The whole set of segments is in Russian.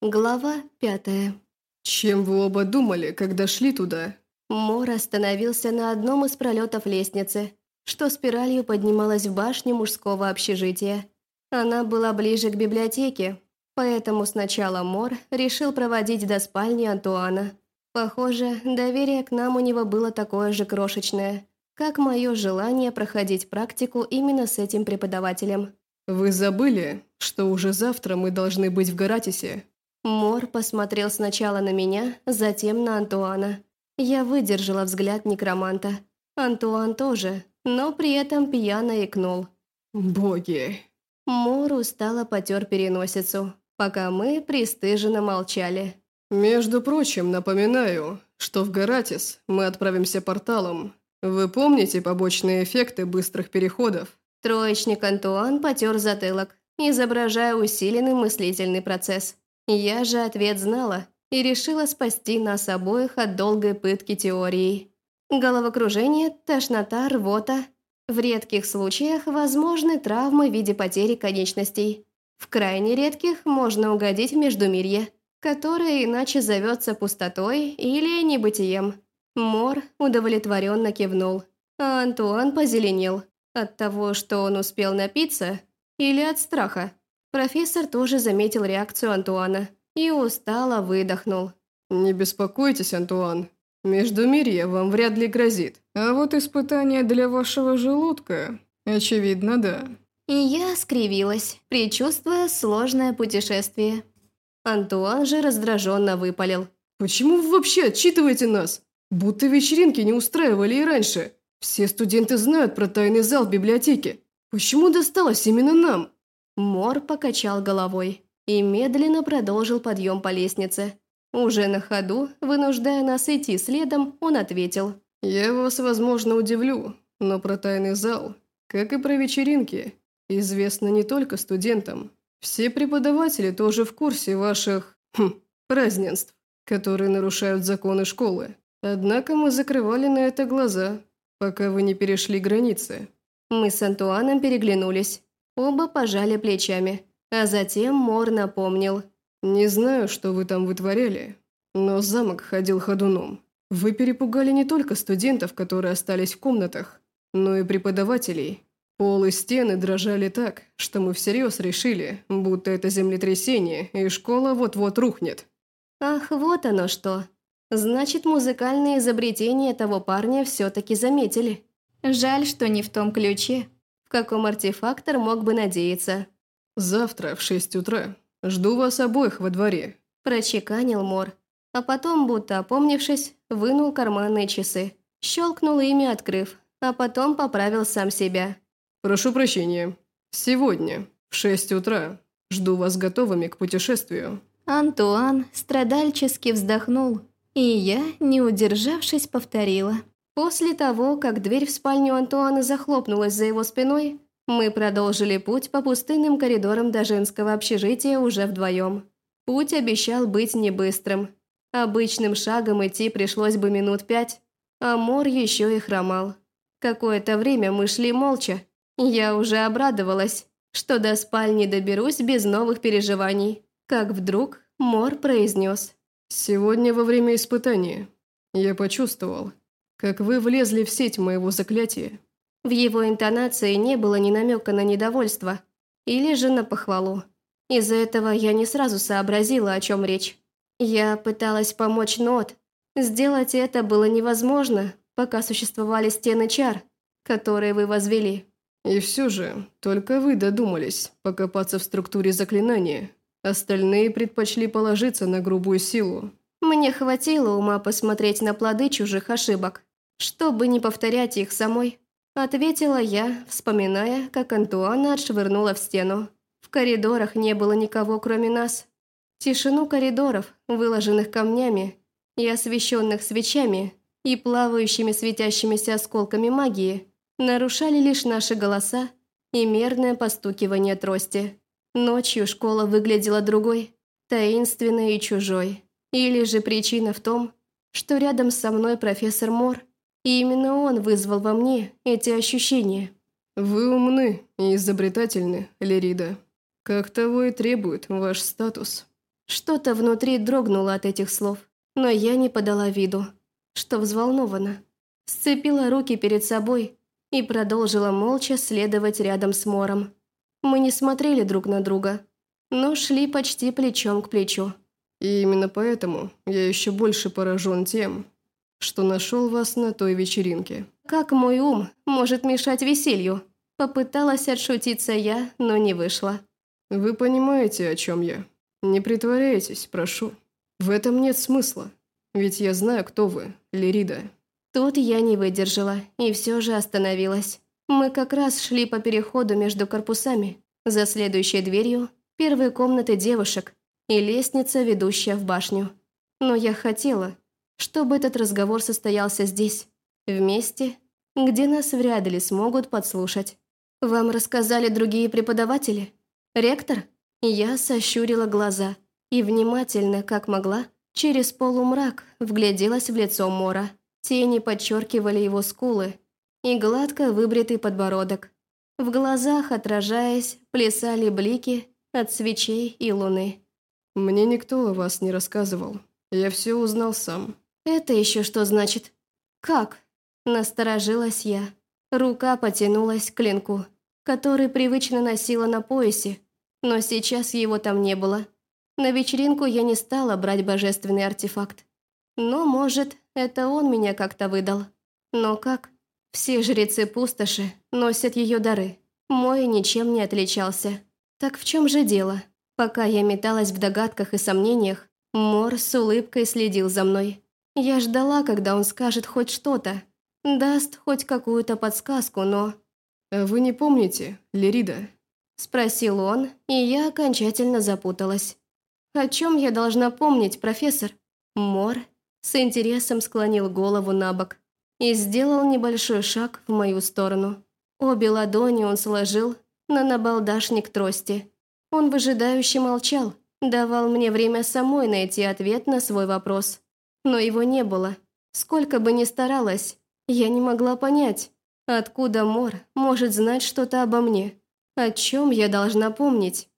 Глава пятая. «Чем вы оба думали, когда шли туда?» Мор остановился на одном из пролетов лестницы, что спиралью поднималась в башню мужского общежития. Она была ближе к библиотеке, поэтому сначала Мор решил проводить до спальни Антуана. Похоже, доверие к нам у него было такое же крошечное, как мое желание проходить практику именно с этим преподавателем. «Вы забыли, что уже завтра мы должны быть в Гаратисе?» Мор посмотрел сначала на меня, затем на Антуана. Я выдержала взгляд некроманта. Антуан тоже, но при этом пьяно икнул. «Боги!» Мор устало потер переносицу, пока мы пристыженно молчали. «Между прочим, напоминаю, что в Гаратис мы отправимся порталом. Вы помните побочные эффекты быстрых переходов?» Троечник Антуан потер затылок, изображая усиленный мыслительный процесс. Я же ответ знала и решила спасти нас обоих от долгой пытки теорией. Головокружение, тошнота, рвота. В редких случаях возможны травмы в виде потери конечностей. В крайне редких можно угодить в междумирье, которое иначе зовется пустотой или небытием. Мор удовлетворенно кивнул, а Антуан позеленел. От того, что он успел напиться, или от страха. Профессор тоже заметил реакцию Антуана и устало выдохнул. «Не беспокойтесь, Антуан. Междумирье вам вряд ли грозит. А вот испытание для вашего желудка, очевидно, да». И я скривилась, предчувствуя сложное путешествие. Антуан же раздраженно выпалил. «Почему вы вообще отчитываете нас? Будто вечеринки не устраивали и раньше. Все студенты знают про тайный зал в библиотеке. Почему досталось именно нам?» Мор покачал головой и медленно продолжил подъем по лестнице. Уже на ходу, вынуждая нас идти следом, он ответил. «Я вас, возможно, удивлю, но про тайный зал, как и про вечеринки, известно не только студентам. Все преподаватели тоже в курсе ваших... Хм, празднеств, которые нарушают законы школы. Однако мы закрывали на это глаза, пока вы не перешли границы». Мы с Антуаном переглянулись. Оба пожали плечами, а затем Мор напомнил. «Не знаю, что вы там вытворяли, но замок ходил ходуном. Вы перепугали не только студентов, которые остались в комнатах, но и преподавателей. Пол и стены дрожали так, что мы всерьез решили, будто это землетрясение, и школа вот-вот рухнет». «Ах, вот оно что. Значит, музыкальные изобретения того парня все-таки заметили. Жаль, что не в том ключе» в каком артефактор мог бы надеяться. «Завтра в шесть утра. Жду вас обоих во дворе», – прочеканил Мор. А потом, будто опомнившись, вынул карманные часы. Щелкнул ими, открыв, а потом поправил сам себя. «Прошу прощения. Сегодня, в шесть утра. Жду вас готовыми к путешествию». Антуан страдальчески вздохнул, и я, не удержавшись, повторила. После того, как дверь в спальню Антуана захлопнулась за его спиной, мы продолжили путь по пустынным коридорам до женского общежития уже вдвоем. Путь обещал быть не быстрым. Обычным шагом идти пришлось бы минут пять, а Мор еще и хромал. Какое-то время мы шли молча. Я уже обрадовалась, что до спальни доберусь без новых переживаний. Как вдруг Мор произнес. «Сегодня во время испытания я почувствовал, как вы влезли в сеть моего заклятия». В его интонации не было ни намека на недовольство или же на похвалу. Из-за этого я не сразу сообразила, о чем речь. Я пыталась помочь Нот. Сделать это было невозможно, пока существовали стены чар, которые вы возвели. И все же, только вы додумались покопаться в структуре заклинания. Остальные предпочли положиться на грубую силу. Мне хватило ума посмотреть на плоды чужих ошибок чтобы не повторять их самой. Ответила я, вспоминая, как Антуана отшвырнула в стену. В коридорах не было никого, кроме нас. Тишину коридоров, выложенных камнями и освещенных свечами и плавающими светящимися осколками магии, нарушали лишь наши голоса и мерное постукивание трости. Ночью школа выглядела другой, таинственной и чужой. Или же причина в том, что рядом со мной профессор Мор, и именно он вызвал во мне эти ощущения. Вы умны и изобретательны, Лерида. Как того и требует ваш статус. Что-то внутри дрогнуло от этих слов, но я не подала виду, что взволнована. Сцепила руки перед собой и продолжила молча следовать рядом с Мором. Мы не смотрели друг на друга, но шли почти плечом к плечу. И именно поэтому я еще больше поражен тем, что нашел вас на той вечеринке. Как мой ум может мешать веселью? Попыталась отшутиться я, но не вышло. Вы понимаете, о чем я? Не притворяйтесь, прошу. В этом нет смысла. Ведь я знаю, кто вы, Лирида. Тут я не выдержала и все же остановилась. Мы как раз шли по переходу между корпусами. За следующей дверью первые комнаты девушек и лестница, ведущая в башню. Но я хотела, чтобы этот разговор состоялся здесь, в месте, где нас вряд ли смогут подслушать. «Вам рассказали другие преподаватели? Ректор?» Я сощурила глаза и внимательно, как могла, через полумрак вгляделась в лицо Мора. Тени подчеркивали его скулы и гладко выбритый подбородок. В глазах, отражаясь, плясали блики от свечей и луны. «Мне никто о вас не рассказывал. Я все узнал сам». «Это еще что значит?» «Как?» – насторожилась я. Рука потянулась к клинку, который привычно носила на поясе, но сейчас его там не было. На вечеринку я не стала брать божественный артефакт. Но, может, это он меня как-то выдал. Но как? Все жрецы пустоши носят ее дары. Мой ничем не отличался. Так в чем же дело? Пока я металась в догадках и сомнениях, Мор с улыбкой следил за мной. Я ждала, когда он скажет хоть что-то, даст хоть какую-то подсказку, но... «А «Вы не помните, Лерида?» Спросил он, и я окончательно запуталась. «О чем я должна помнить, профессор?» Мор с интересом склонил голову на бок и сделал небольшой шаг в мою сторону. Обе ладони он сложил на набалдашник трости. Он выжидающе молчал, давал мне время самой найти ответ на свой вопрос. Но его не было. Сколько бы ни старалась, я не могла понять, откуда Мор может знать что-то обо мне. О чем я должна помнить?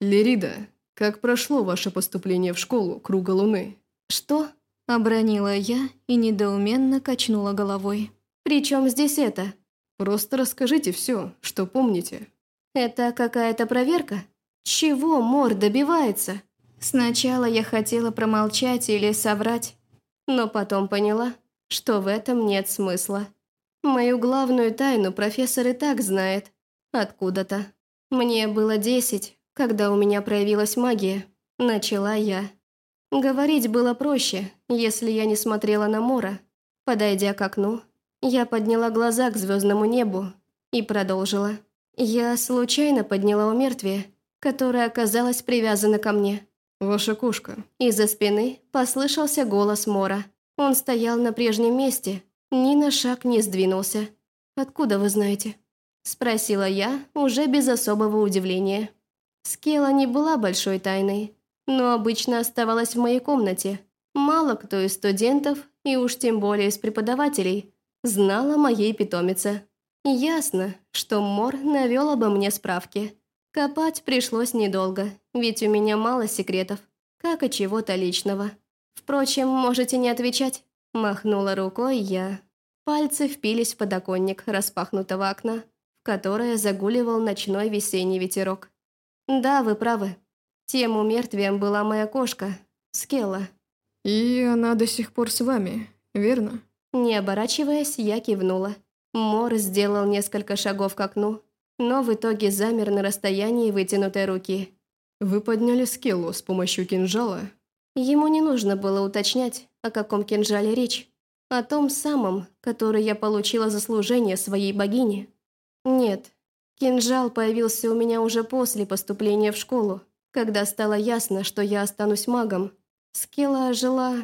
Лерида, как прошло ваше поступление в школу Круга Луны? Что? Обронила я и недоуменно качнула головой. «При чем здесь это?» «Просто расскажите все, что помните». «Это какая-то проверка? Чего Мор добивается?» Сначала я хотела промолчать или соврать, но потом поняла, что в этом нет смысла. Мою главную тайну профессор и так знает. Откуда-то. Мне было десять, когда у меня проявилась магия. Начала я. Говорить было проще, если я не смотрела на Мора. Подойдя к окну, я подняла глаза к звездному небу и продолжила. Я случайно подняла умертвие, которое оказалось привязано ко мне. «Ваша кошка». Из-за спины послышался голос Мора. Он стоял на прежнем месте, ни на шаг не сдвинулся. «Откуда вы знаете?» Спросила я, уже без особого удивления. Скела не была большой тайной, но обычно оставалась в моей комнате. Мало кто из студентов, и уж тем более из преподавателей, знал о моей питомице. Ясно, что Мор навел обо мне справки. Копать пришлось недолго, ведь у меня мало секретов, как и чего-то личного. Впрочем, можете не отвечать. Махнула рукой я. Пальцы впились в подоконник распахнутого окна, в которое загуливал ночной весенний ветерок. Да, вы правы. Тем умертвием была моя кошка, Скелла. «И она до сих пор с вами, верно?» Не оборачиваясь, я кивнула. Мор сделал несколько шагов к окну, но в итоге замер на расстоянии вытянутой руки. «Вы подняли Скеллу с помощью кинжала?» Ему не нужно было уточнять, о каком кинжале речь. О том самом, который я получила за служение своей богине. Нет, кинжал появился у меня уже после поступления в школу. Когда стало ясно, что я останусь магом, Скилла жила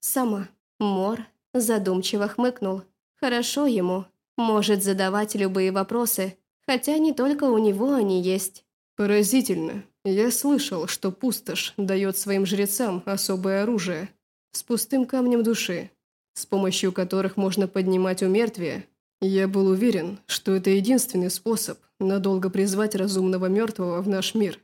сама. Мор задумчиво хмыкнул. Хорошо ему. Может задавать любые вопросы, хотя не только у него они есть. Поразительно. Я слышал, что пустошь дает своим жрецам особое оружие с пустым камнем души, с помощью которых можно поднимать умертвие. Я был уверен, что это единственный способ надолго призвать разумного мертвого в наш мир.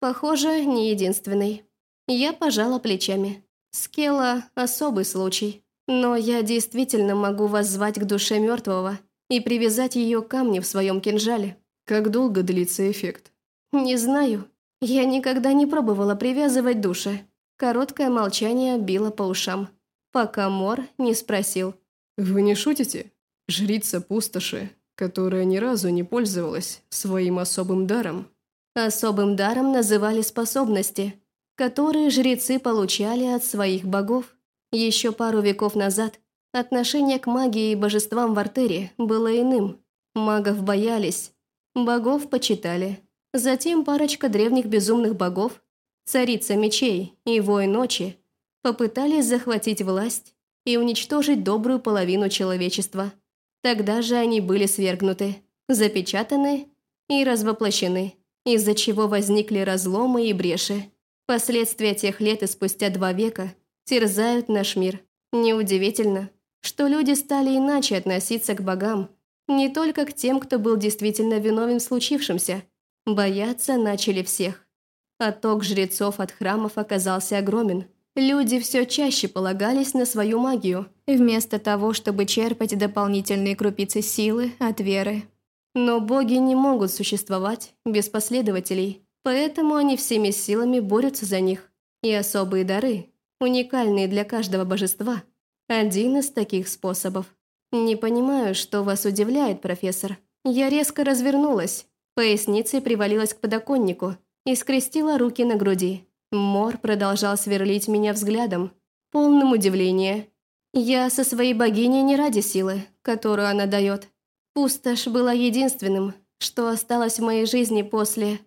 Похоже, не единственный. Я пожала плечами. Скела – особый случай. Но я действительно могу вас звать к душе мертвого и привязать ее к камню в своем кинжале. Как долго длится эффект? Не знаю. Я никогда не пробовала привязывать души. Короткое молчание било по ушам, пока Мор не спросил. Вы не шутите? Жрица пустоши, которая ни разу не пользовалась своим особым даром. Особым даром называли способности, которые жрецы получали от своих богов. Еще пару веков назад отношение к магии и божествам в Артере было иным. Магов боялись, богов почитали. Затем парочка древних безумных богов, царица мечей и воин ночи, попытались захватить власть и уничтожить добрую половину человечества. Тогда же они были свергнуты, запечатаны и развоплощены, из-за чего возникли разломы и бреши. Последствия тех лет и спустя два века терзают наш мир. Неудивительно, что люди стали иначе относиться к богам, не только к тем, кто был действительно виновен в случившемся. Бояться начали всех. Отток жрецов от храмов оказался огромен. Люди все чаще полагались на свою магию, вместо того, чтобы черпать дополнительные крупицы силы от веры. Но боги не могут существовать без последователей, поэтому они всеми силами борются за них. И особые дары, уникальные для каждого божества. Один из таких способов. Не понимаю, что вас удивляет, профессор. Я резко развернулась, поясницей привалилась к подоконнику и скрестила руки на груди. Мор продолжал сверлить меня взглядом, полным удивления. Я со своей богиней не ради силы, которую она дает. Пустошь была единственным, что осталось в моей жизни после...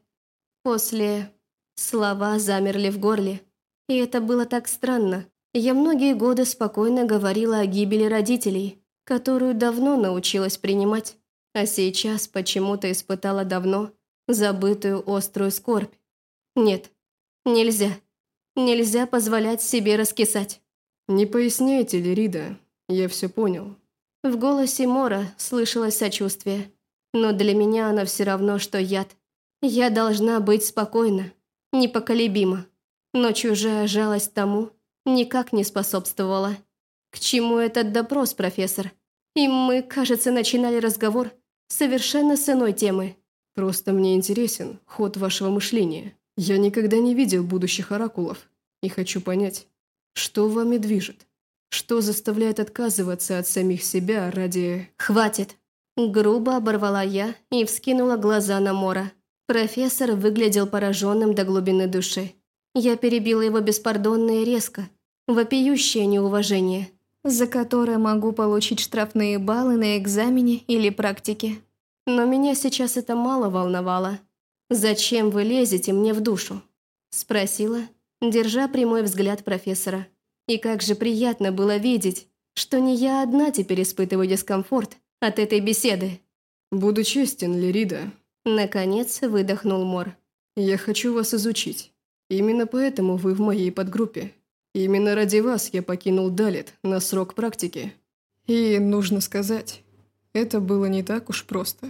После... Слова замерли в горле. И это было так странно. Я многие годы спокойно говорила о гибели родителей, которую давно научилась принимать, а сейчас почему-то испытала давно забытую острую скорбь. Нет, нельзя. Нельзя позволять себе раскисать. Не поясняйте, Лирида, я все понял. В голосе Мора слышалось сочувствие, но для меня оно все равно, что яд. Я должна быть спокойна, непоколебима но чужая жалость тому никак не способствовала. К чему этот допрос, профессор? И мы, кажется, начинали разговор совершенно с иной темы. Просто мне интересен ход вашего мышления. Я никогда не видел будущих оракулов и хочу понять, что вами движет? Что заставляет отказываться от самих себя ради... «Хватит!» Грубо оборвала я и вскинула глаза на Мора. Профессор выглядел пораженным до глубины души. Я перебила его беспардонно и резко, вопиющее неуважение, за которое могу получить штрафные баллы на экзамене или практике. Но меня сейчас это мало волновало. «Зачем вы лезете мне в душу?» Спросила, держа прямой взгляд профессора. И как же приятно было видеть, что не я одна теперь испытываю дискомфорт от этой беседы. «Буду честен, Лирида», — наконец выдохнул Мор. «Я хочу вас изучить. Именно поэтому вы в моей подгруппе. Именно ради вас я покинул Далит на срок практики. И, нужно сказать, это было не так уж просто.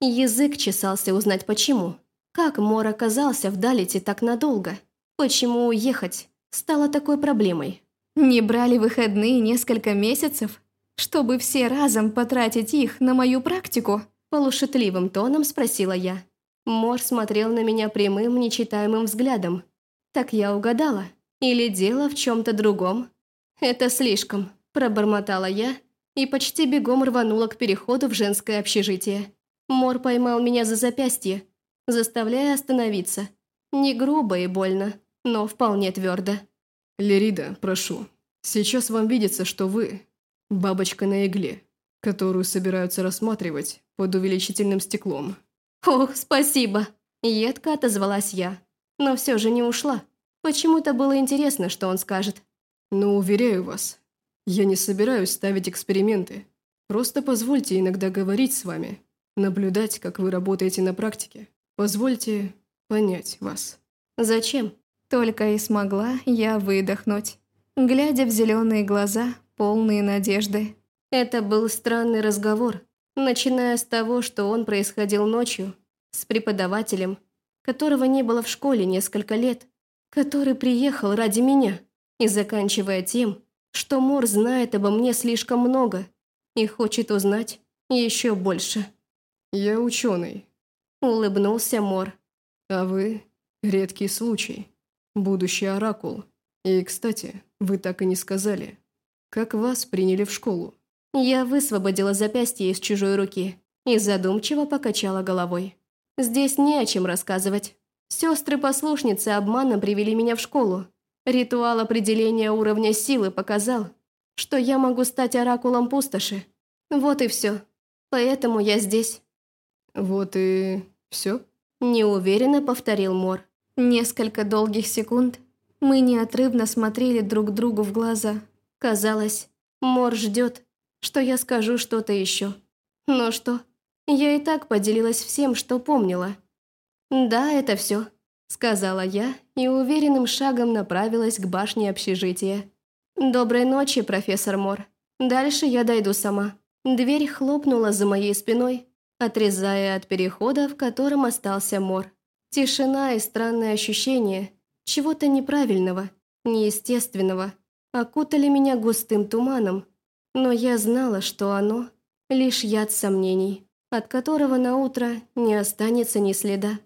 Язык чесался узнать почему. Как Мор оказался в Далите так надолго? Почему уехать стало такой проблемой? Не брали выходные несколько месяцев, чтобы все разом потратить их на мою практику? Полушутливым тоном спросила я. Мор смотрел на меня прямым, нечитаемым взглядом. Так я угадала. Или дело в чем-то другом? Это слишком, пробормотала я и почти бегом рванула к переходу в женское общежитие. Мор поймал меня за запястье, заставляя остановиться. Не грубо и больно, но вполне твердо. «Лерида, прошу, сейчас вам видится, что вы – бабочка на игле, которую собираются рассматривать под увеличительным стеклом. «Ох, спасибо!» – едко отозвалась я. Но все же не ушла. Почему-то было интересно, что он скажет. «Но уверяю вас, я не собираюсь ставить эксперименты. Просто позвольте иногда говорить с вами, наблюдать, как вы работаете на практике. Позвольте понять вас». «Зачем?» Только и смогла я выдохнуть, глядя в зеленые глаза, полные надежды. Это был странный разговор, начиная с того, что он происходил ночью, с преподавателем, которого не было в школе несколько лет, который приехал ради меня, и заканчивая тем, что Мор знает обо мне слишком много и хочет узнать еще больше. «Я ученый», — улыбнулся Мор. «А вы — редкий случай, будущий оракул. И, кстати, вы так и не сказали, как вас приняли в школу?» Я высвободила запястье из чужой руки и задумчиво покачала головой. Здесь не о чем рассказывать. Сестры-послушницы обманом привели меня в школу. Ритуал определения уровня силы показал, что я могу стать оракулом пустоши. Вот и все. Поэтому я здесь. Вот и все? Неуверенно повторил Мор. Несколько долгих секунд мы неотрывно смотрели друг другу в глаза. Казалось, Мор ждет, что я скажу что-то еще. Но что? Я и так поделилась всем, что помнила. «Да, это все», — сказала я и уверенным шагом направилась к башне общежития. «Доброй ночи, профессор Мор. Дальше я дойду сама». Дверь хлопнула за моей спиной, отрезая от перехода, в котором остался Мор. Тишина и странное ощущение чего-то неправильного, неестественного окутали меня густым туманом, но я знала, что оно — лишь яд сомнений, от которого на утро не останется ни следа.